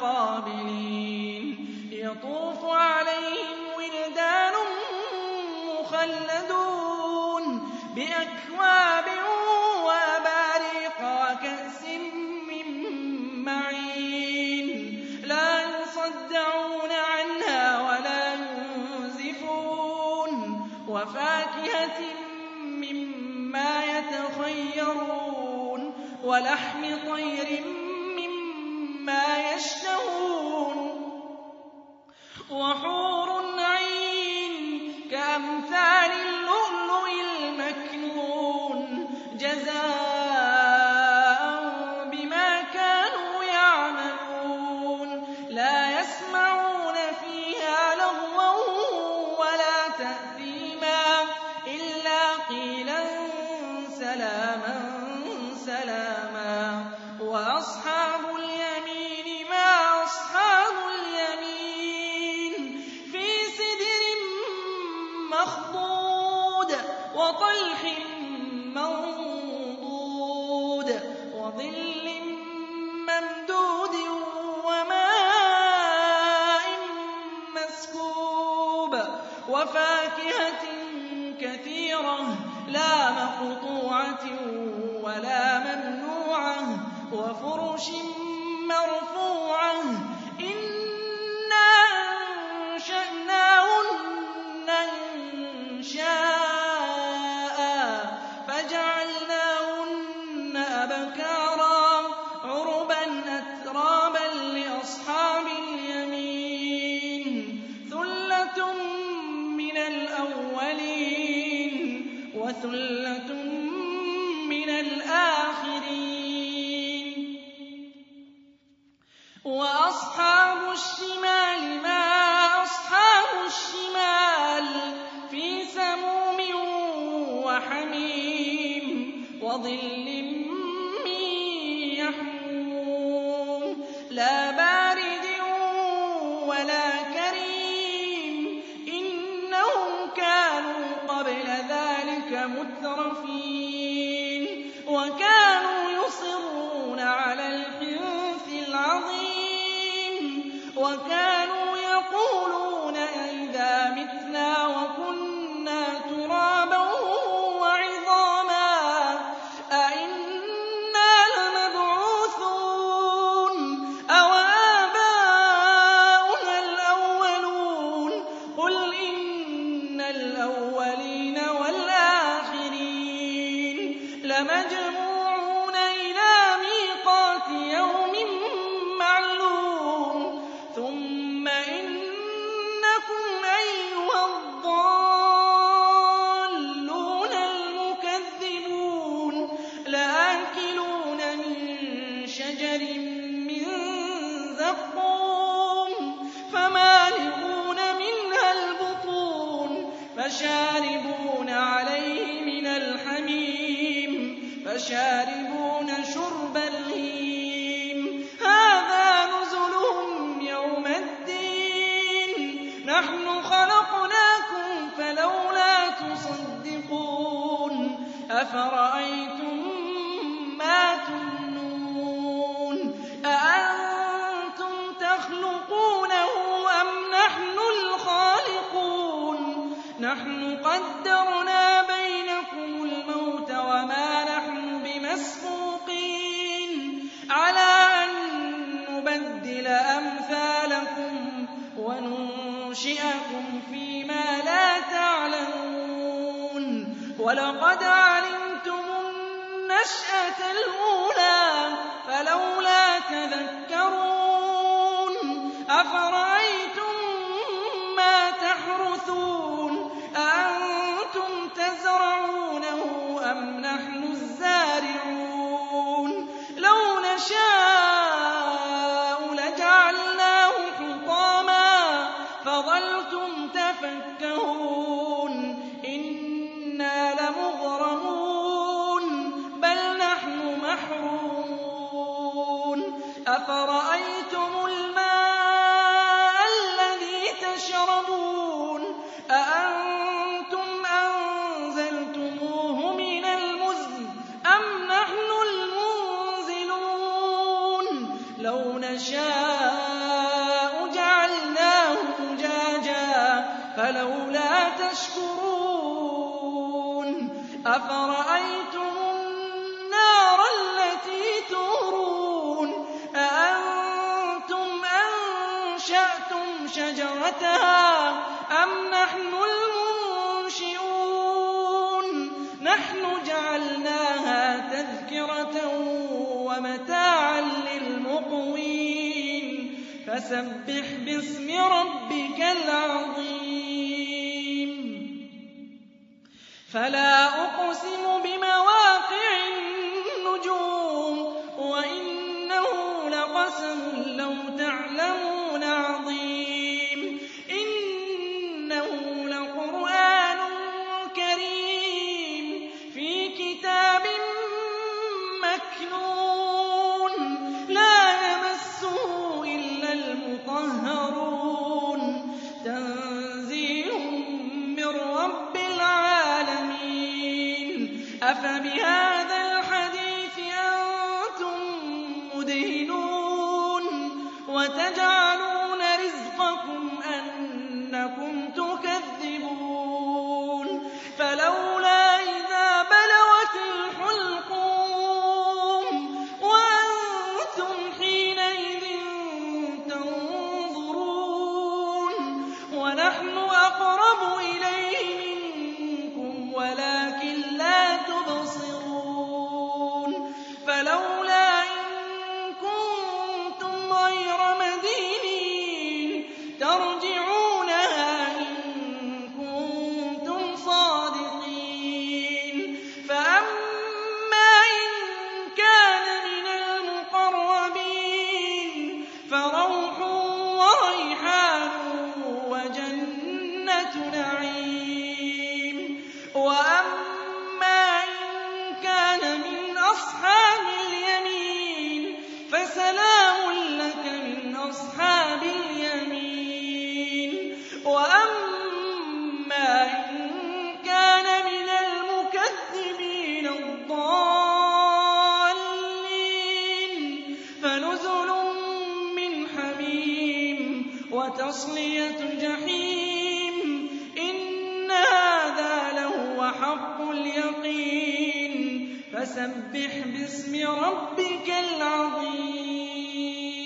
متقابلين يطوف عليهم ولدان مخلدون بأكواب وأباريق وكأس من معين. لا يصدعون عنها ولا ينزفون. وفاكهة مما يتخيرون. ولحم طير وحور عين كأمثال اللؤلؤ المكنون جزاء بما كانوا يعملون. لا يسمعون فيها لغوا ولا تأثيما إلا قيلا سلاما سلاما. وفرش مرفوعة. وأصحاب الشمال ما أصحاب الشمال؟ في سموم وحميم وظل من يحموم. لا بارد ولا كريم إنهم كانوا قبل ذلك مترفين. الأولين فشاربون شرب الهيم. هذا نزلهم يوم الدين. نحن خلقناكم فلولا تصدقون. يُنشِئَكُمْ فِيمَا لَا تَعْلَمُونَ. وَلَقَدْ عَلِمْتُمُ النَّشْأَةَ الْأُولَىٰ فَلَوْلَا تَذَكَّرُونَ أَنَّهُ تَشْكُرُونَ أَفَرَأَيْتُمُ النَّارَ الَّتِي تُورُونَ أَأَنتُمْ أَنشَأْتُمْ شَجَرَتَهَا أَمْ نَحْنُ الْمُنشِئُونَ نَحْنُ جَعَلْنَاهَا تَذْكِرَةً وَمَتَاعًا لِّلْمُقْوِينَ فَسَبِّحْ بِاسْمِ رَبِّكَ الْعَظِيمِ فلا أقسم وتجعل تصلية جَحِيمٍ إِنَّ هَٰذَا لَهُوَ حَقُّ الْيَقِينِ. فَسَبِّحْ بِاسْمِ رَبِّكَ الْعَظِيمِ.